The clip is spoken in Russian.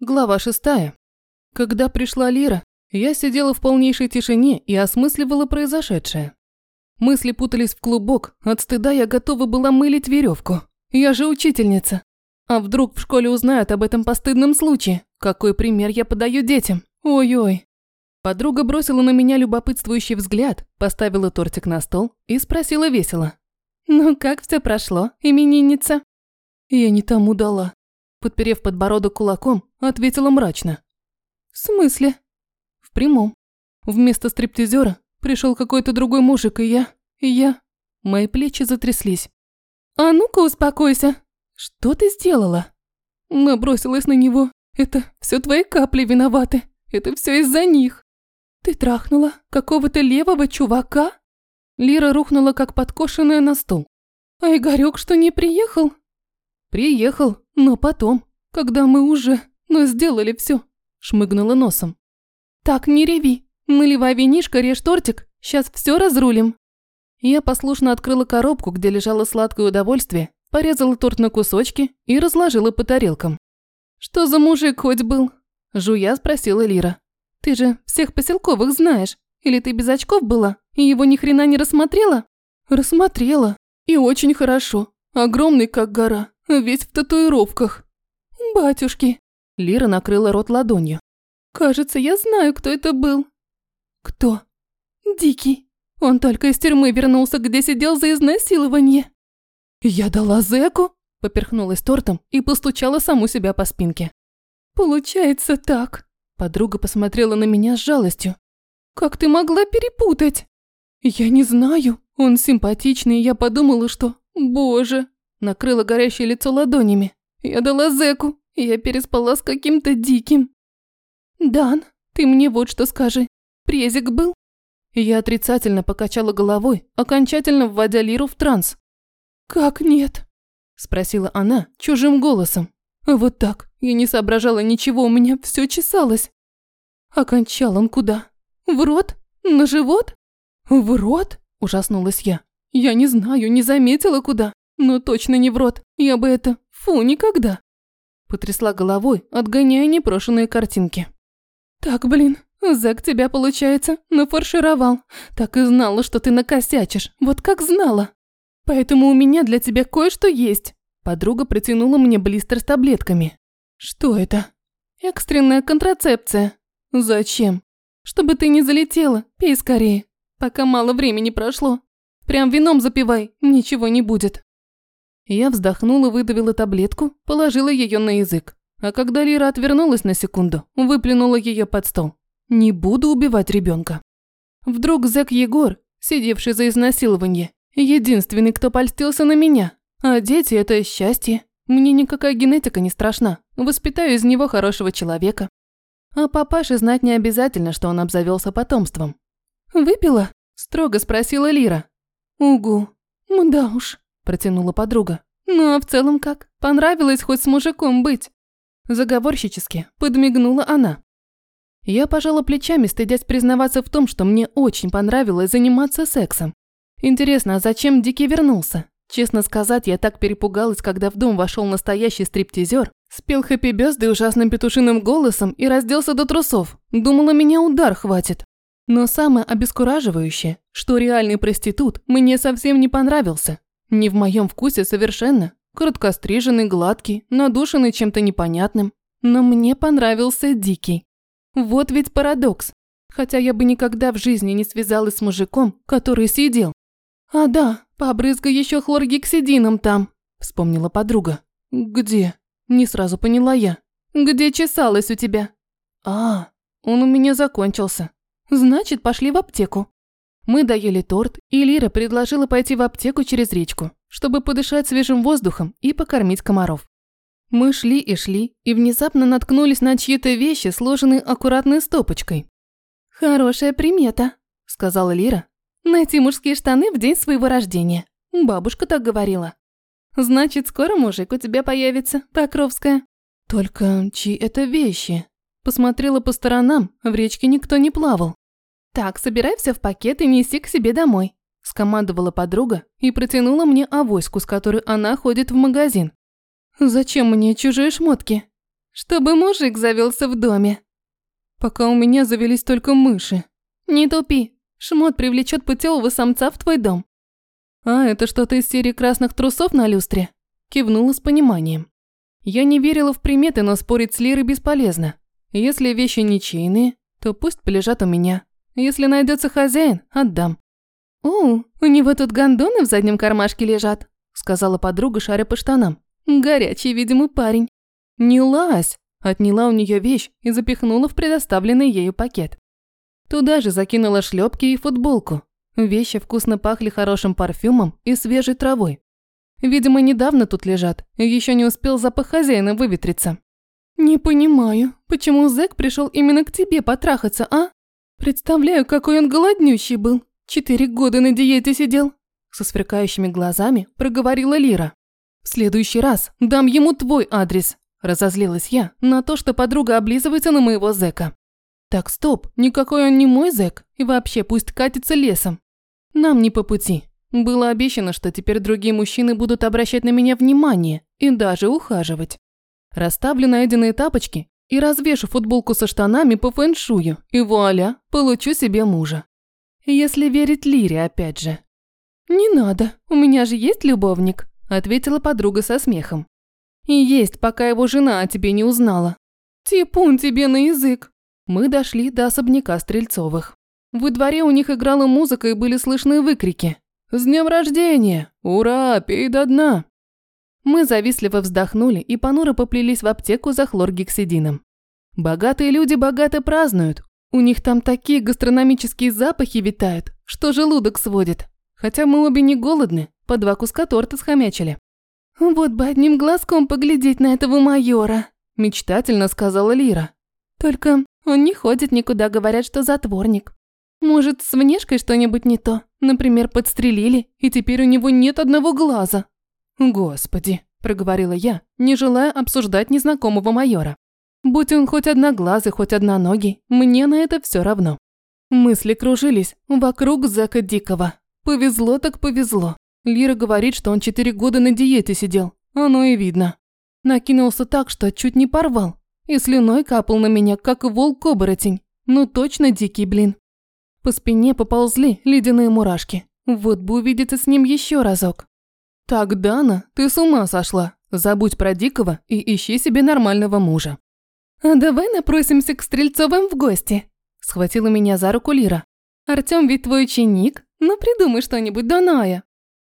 Глава шестая. Когда пришла Лира, я сидела в полнейшей тишине и осмысливала произошедшее. Мысли путались в клубок, от стыда я готова была мылить веревку. Я же учительница. А вдруг в школе узнают об этом постыдном случае? Какой пример я подаю детям? Ой-ой. Подруга бросила на меня любопытствующий взгляд, поставила тортик на стол и спросила весело. «Ну как все прошло, именинница?» Я не тому дала. Подперев подбородок кулаком, ответила мрачно. «В смысле?» «В прямом. Вместо стриптизера пришел какой-то другой мужик, и я... и я...» Мои плечи затряслись. «А ну-ка успокойся!» «Что ты сделала?» Набросилась на него. «Это все твои капли виноваты. Это все из-за них». «Ты трахнула какого-то левого чувака?» Лира рухнула, как подкошенная на стол. «А Игорёк что, не приехал?» «Приехал, но потом, когда мы уже, ну, сделали все, шмыгнула носом. «Так, не реви. Наливай винишко, режь тортик. Сейчас все разрулим». Я послушно открыла коробку, где лежало сладкое удовольствие, порезала торт на кусочки и разложила по тарелкам. «Что за мужик хоть был?» Жуя спросила Лира. «Ты же всех поселковых знаешь. Или ты без очков была и его ни хрена не рассмотрела?» «Рассмотрела. И очень хорошо. Огромный, как гора весь в татуировках. Батюшки. Лира накрыла рот ладонью. Кажется, я знаю, кто это был. Кто? Дикий. Он только из тюрьмы вернулся, где сидел за изнасилование. Я дала зэку, поперхнулась тортом и постучала саму себя по спинке. Получается так. Подруга посмотрела на меня с жалостью. Как ты могла перепутать? Я не знаю. Он симпатичный, я подумала, что... Боже, Накрыла горящее лицо ладонями. Я дала зэку, я переспала с каким-то диким. «Дан, ты мне вот что скажи. Презик был?» Я отрицательно покачала головой, окончательно вводя Лиру в транс. «Как нет?» – спросила она чужим голосом. «Вот так, я не соображала ничего, у меня все чесалось». «Окончал он куда? В рот? На живот?» «В рот?» – ужаснулась я. «Я не знаю, не заметила куда. Но точно не в рот. Я бы это... Фу, никогда. Потрясла головой, отгоняя непрошенные картинки. Так, блин, Зэк тебя, получается, нафаршировал. Так и знала, что ты накосячишь. Вот как знала. Поэтому у меня для тебя кое-что есть. Подруга протянула мне блистер с таблетками. Что это? Экстренная контрацепция. Зачем? Чтобы ты не залетела. Пей скорее. Пока мало времени прошло. Прям вином запивай, ничего не будет. Я вздохнула, выдавила таблетку, положила ее на язык. А когда Лира отвернулась на секунду, выплюнула ее под стол. Не буду убивать ребенка. Вдруг зэк Егор, сидевший за изнасилование, единственный, кто польстился на меня. А дети – это счастье. Мне никакая генетика не страшна. Воспитаю из него хорошего человека. А папаше знать не обязательно, что он обзавелся потомством. «Выпила?» – строго спросила Лира. «Угу. Да уж» протянула подруга. «Ну а в целом как? Понравилось хоть с мужиком быть?» Заговорщически подмигнула она. Я пожала плечами, стыдясь признаваться в том, что мне очень понравилось заниматься сексом. Интересно, а зачем Дикий вернулся? Честно сказать, я так перепугалась, когда в дом вошел настоящий стриптизер, спел хэппи бёзды ужасным петушиным голосом и разделся до трусов. Думала, меня удар хватит. Но самое обескураживающее, что реальный проститут мне совсем не понравился. Не в моем вкусе совершенно. Короткостриженный, гладкий, надушенный чем-то непонятным. Но мне понравился Дикий. Вот ведь парадокс. Хотя я бы никогда в жизни не связалась с мужиком, который сидел. «А да, побрызгай еще хлоргексидином там», – вспомнила подруга. «Где?» – не сразу поняла я. «Где чесалось у тебя?» «А, он у меня закончился. Значит, пошли в аптеку». Мы доели торт, и Лира предложила пойти в аптеку через речку, чтобы подышать свежим воздухом и покормить комаров. Мы шли и шли, и внезапно наткнулись на чьи-то вещи, сложенные аккуратной стопочкой. «Хорошая примета», – сказала Лира. «Найти мужские штаны в день своего рождения. Бабушка так говорила». «Значит, скоро мужик у тебя появится, Покровская». «Только чьи это вещи?» Посмотрела по сторонам, в речке никто не плавал. «Так, собирай все в пакет и неси к себе домой», – скомандовала подруга и протянула мне авоську, с которой она ходит в магазин. «Зачем мне чужие шмотки?» чтобы мужик завелся в доме. Пока у меня завелись только мыши. Не тупи, шмот привлечет путевого самца в твой дом. А это что-то из серии красных трусов на люстре? Кивнула с пониманием. Я не верила в приметы, но спорить с Лирой бесполезно. Если вещи ничейные, то пусть полежат у меня. Если найдется хозяин, отдам. «О, у него тут гондоны в заднем кармашке лежат», сказала подруга, шаря по штанам. «Горячий, видимо, парень». «Не лазь!» Отняла у нее вещь и запихнула в предоставленный ею пакет. Туда же закинула шлепки и футболку. Вещи вкусно пахли хорошим парфюмом и свежей травой. Видимо, недавно тут лежат, еще не успел запах хозяина выветриться. «Не понимаю, почему зэк пришел именно к тебе потрахаться, а? Представляю, какой он голоднющий был. Четыре года на диете сидел». Со сверкающими глазами проговорила Лира. «В следующий раз дам ему твой адрес», – разозлилась я на то, что подруга облизывается на моего зэка. «Так, стоп, никакой он не мой зэк, и вообще пусть катится лесом. Нам не по пути. Было обещано, что теперь другие мужчины будут обращать на меня внимание и даже ухаживать. Расставлю найденные тапочки и развешу футболку со штанами по фэншую, и вуаля, получу себе мужа. Если верить Лире, опять же. «Не надо, у меня же есть любовник», – ответила подруга со смехом. «И есть, пока его жена о тебе не узнала. Типун тебе на язык». Мы дошли до особняка Стрельцовых. Во дворе у них играла музыка и были слышны выкрики. «С днем рождения! Ура! Пей до дна!» Мы завистливо вздохнули и понуро поплелись в аптеку за хлоргексидином. Богатые люди богато празднуют. У них там такие гастрономические запахи витают, что желудок сводит. Хотя мы обе не голодны, по два куска торта схомячили. «Вот бы одним глазком поглядеть на этого майора», – мечтательно сказала Лира. «Только он не ходит никуда, говорят, что затворник. Может, с внешкой что-нибудь не то? Например, подстрелили, и теперь у него нет одного глаза. Господи, проговорила я, не желая обсуждать незнакомого майора. Будь он хоть одноглазый, хоть одноногий, мне на это все равно. Мысли кружились вокруг Зака Дикого. Повезло так повезло. Лира говорит, что он четыре года на диете сидел. Оно и видно. Накинулся так, что чуть не порвал. И слюной капал на меня, как волк-оборотень. Ну точно дикий, блин. По спине поползли ледяные мурашки. Вот бы увидеться с ним еще разок. Так, Дана, ты с ума сошла. Забудь про Дикого и ищи себе нормального мужа. А давай напросимся к Стрельцовым в гости. Схватила меня за руку Лира. Артём ведь твой ученик. Ну придумай что-нибудь, Даная.